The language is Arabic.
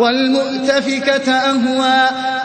وَالْمُؤْتَفِكَةَ أَهْوَىٰ.